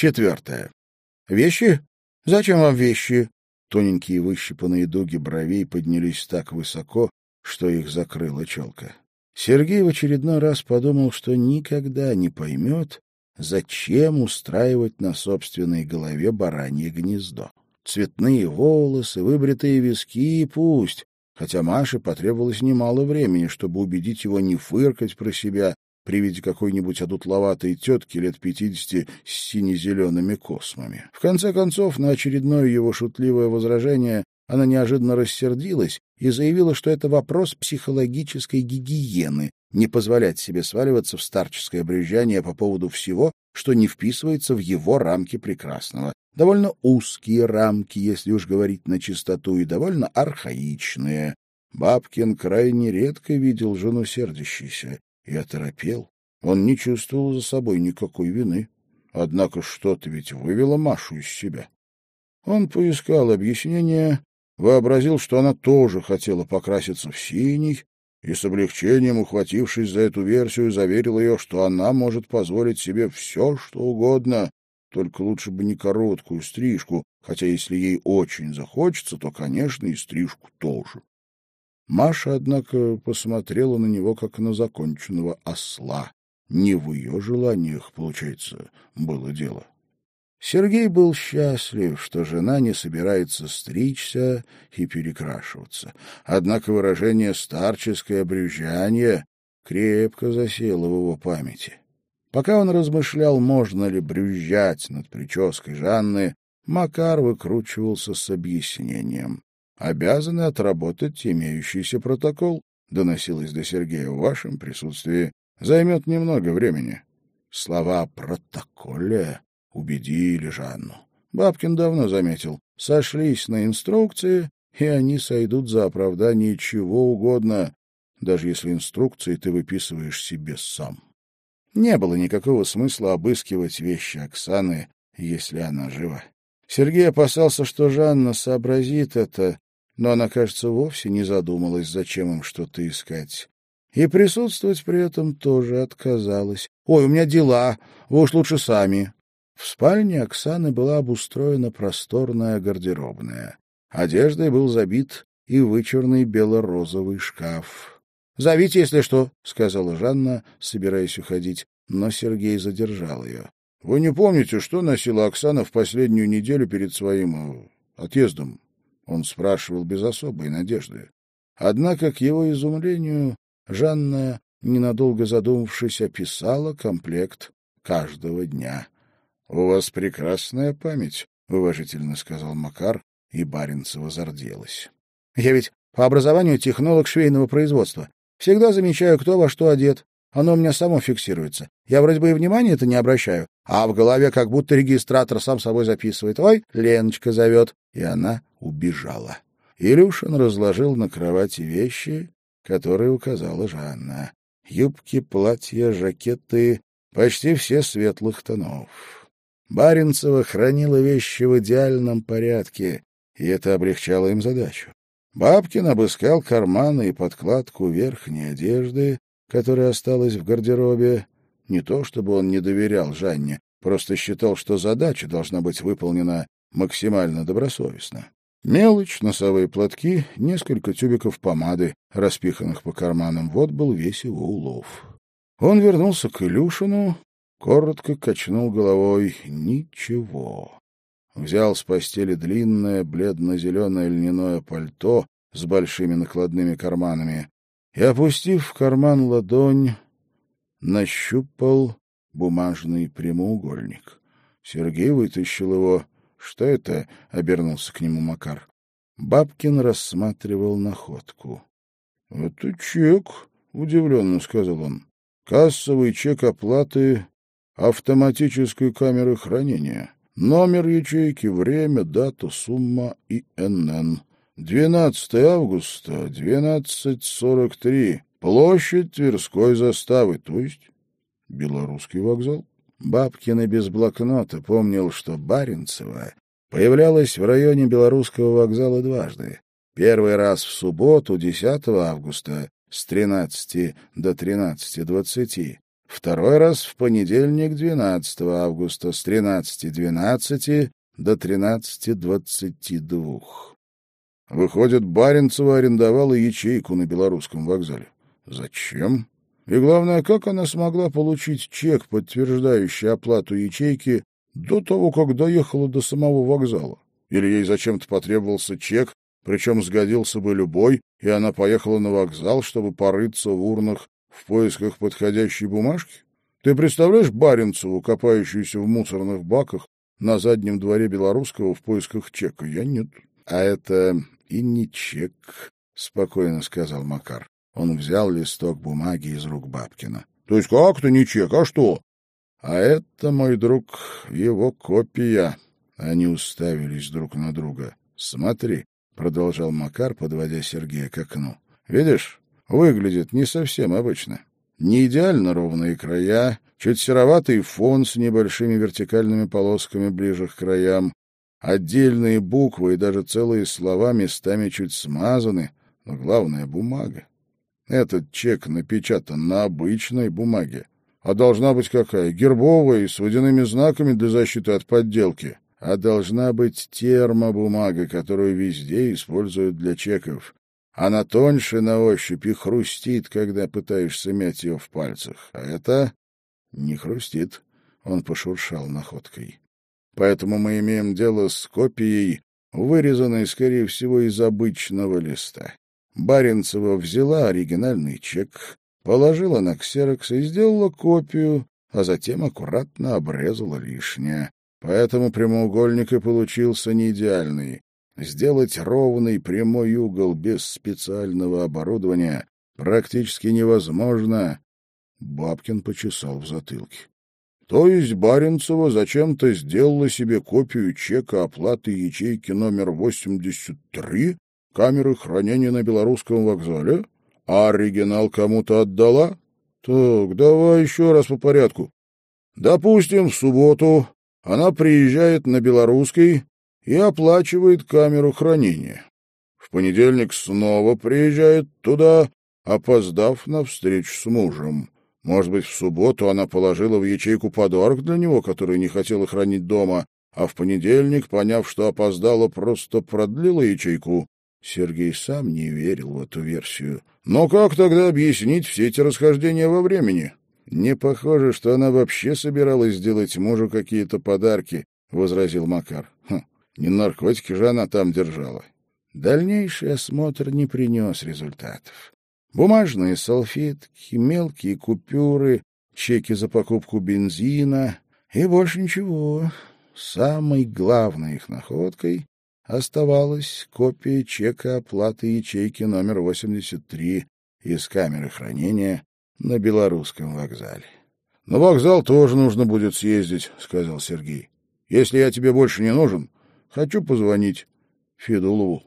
Четвертое. Вещи? Зачем вам вещи? Тоненькие выщипанные дуги бровей поднялись так высоко, что их закрыла челка. Сергей в очередной раз подумал, что никогда не поймет, зачем устраивать на собственной голове баранье гнездо. Цветные волосы, выбритые виски — пусть, хотя Маше потребовалось немало времени, чтобы убедить его не фыркать про себя при виде какой-нибудь одутловатой тетки лет пятидесяти с сине-зелеными космами. В конце концов, на очередное его шутливое возражение она неожиданно рассердилась и заявила, что это вопрос психологической гигиены, не позволять себе сваливаться в старческое брюзжание по поводу всего, что не вписывается в его рамки прекрасного. Довольно узкие рамки, если уж говорить на чистоту, и довольно архаичные. Бабкин крайне редко видел жену сердящейся и оторопел. Он не чувствовал за собой никакой вины. Однако что-то ведь вывело Машу из себя. Он поискал объяснение, вообразил, что она тоже хотела покраситься в синий, и с облегчением, ухватившись за эту версию, заверил ее, что она может позволить себе все, что угодно, только лучше бы не короткую стрижку, хотя если ей очень захочется, то, конечно, и стрижку тоже. Маша, однако, посмотрела на него, как на законченного осла. Не в ее желаниях, получается, было дело. Сергей был счастлив, что жена не собирается стричься и перекрашиваться. Однако выражение «старческое брюзжание» крепко засело в его памяти. Пока он размышлял, можно ли брюзжать над прической Жанны, Макар выкручивался с объяснением. «Обязаны отработать имеющийся протокол», — доносилось до Сергея в вашем присутствии. «Займет немного времени». Слова о протоколе убедили Жанну. Бабкин давно заметил. Сошлись на инструкции, и они сойдут за оправдание чего угодно, даже если инструкции ты выписываешь себе сам. Не было никакого смысла обыскивать вещи Оксаны, если она жива. Сергей опасался, что Жанна сообразит это, но она, кажется, вовсе не задумалась, зачем им что-то искать. И присутствовать при этом тоже отказалась. «Ой, у меня дела, вы уж лучше сами». В спальне Оксаны была обустроена просторная гардеробная. Одеждой был забит и вычурный бело-розовый шкаф. «Зовите, если что», — сказала Жанна, собираясь уходить, но Сергей задержал ее. «Вы не помните, что носила Оксана в последнюю неделю перед своим э, отъездом?» Он спрашивал без особой надежды. Однако, к его изумлению, Жанна, ненадолго задумавшись, описала комплект каждого дня. — У вас прекрасная память, — уважительно сказал Макар, и Баренцева зарделась. — Я ведь по образованию технолог швейного производства. Всегда замечаю, кто во что одет. Оно у меня само фиксируется. Я вроде бы и внимания это не обращаю, а в голове как будто регистратор сам собой записывает. Ой, Леночка зовет. И она убежала. Илюшин разложил на кровати вещи, которые указала Жанна. Юбки, платья, жакеты — почти все светлых тонов. Баренцева хранила вещи в идеальном порядке, и это облегчало им задачу. Бабкин обыскал карманы и подкладку верхней одежды, которая осталась в гардеробе. Не то чтобы он не доверял Жанне, просто считал, что задача должна быть выполнена максимально добросовестно. Мелочь, носовые платки, несколько тюбиков помады, распиханных по карманам. Вот был весь его улов. Он вернулся к Илюшину, коротко качнул головой. Ничего. Взял с постели длинное бледно-зеленое льняное пальто с большими накладными карманами и, опустив в карман ладонь, нащупал бумажный прямоугольник. Сергей вытащил его. «Что это?» — обернулся к нему Макар. Бабкин рассматривал находку. «Это чек», — удивленно сказал он. «Кассовый чек оплаты автоматической камеры хранения. Номер ячейки, время, дата, сумма и НН. 12 августа, 12.43. Площадь Тверской заставы, то есть Белорусский вокзал. Бабкин и без блокнота помнил, что Баренцева появлялась в районе Белорусского вокзала дважды. Первый раз в субботу, 10 августа, с 13 до 13.20. Второй раз в понедельник, 12 августа, с 13.12 до 13.22. Выходит, Баренцева арендовала ячейку на белорусском вокзале. Зачем? И главное, как она смогла получить чек, подтверждающий оплату ячейки, до того, как доехала до самого вокзала? Или ей зачем-то потребовался чек, причем сгодился бы любой, и она поехала на вокзал, чтобы порыться в урнах в поисках подходящей бумажки? Ты представляешь Баренцеву, копающуюся в мусорных баках на заднем дворе Белорусского в поисках чека? Я нет. А это и не чек, — спокойно сказал Макар. Он взял листок бумаги из рук Бабкина. — То есть как-то не чек, а что? — А это, мой друг, его копия. Они уставились друг на друга. — Смотри, — продолжал Макар, подводя Сергея к окну. — Видишь, выглядит не совсем обычно. Не идеально ровные края, чуть сероватый фон с небольшими вертикальными полосками ближе к краям, отдельные буквы и даже целые слова местами чуть смазаны, но главное — бумага. Этот чек напечатан на обычной бумаге. А должна быть какая? Гербовая и с водяными знаками для защиты от подделки. А должна быть термобумага, которую везде используют для чеков. Она тоньше на ощупь и хрустит, когда пытаешься мять ее в пальцах. А это не хрустит. Он пошуршал находкой. Поэтому мы имеем дело с копией, вырезанной, скорее всего, из обычного листа. Баренцева взяла оригинальный чек, положила на ксерокс и сделала копию, а затем аккуратно обрезала лишнее. Поэтому прямоугольник и получился не идеальный. Сделать ровный прямой угол без специального оборудования практически невозможно. Бабкин почесал в затылке. То есть Баренцева зачем-то сделала себе копию чека оплаты ячейки номер 83 камеры хранения на белорусском вокзале, а оригинал кому-то отдала? Так, давай еще раз по порядку. Допустим, в субботу она приезжает на белорусский и оплачивает камеру хранения. В понедельник снова приезжает туда, опоздав на встречу с мужем. Может быть, в субботу она положила в ячейку подарок для него, который не хотела хранить дома, а в понедельник, поняв, что опоздала, просто продлила ячейку. Сергей сам не верил в эту версию. Но как тогда объяснить все эти расхождения во времени? Не похоже, что она вообще собиралась сделать мужу какие-то подарки, — возразил Макар. Хм, не наркотики же она там держала. Дальнейший осмотр не принес результатов. Бумажные салфетки, мелкие купюры, чеки за покупку бензина и больше ничего. Самой главной их находкой оставалась копия чека оплаты ячейки номер 83 из камеры хранения на Белорусском вокзале. — На вокзал тоже нужно будет съездить, — сказал Сергей. — Если я тебе больше не нужен, хочу позвонить Федулову.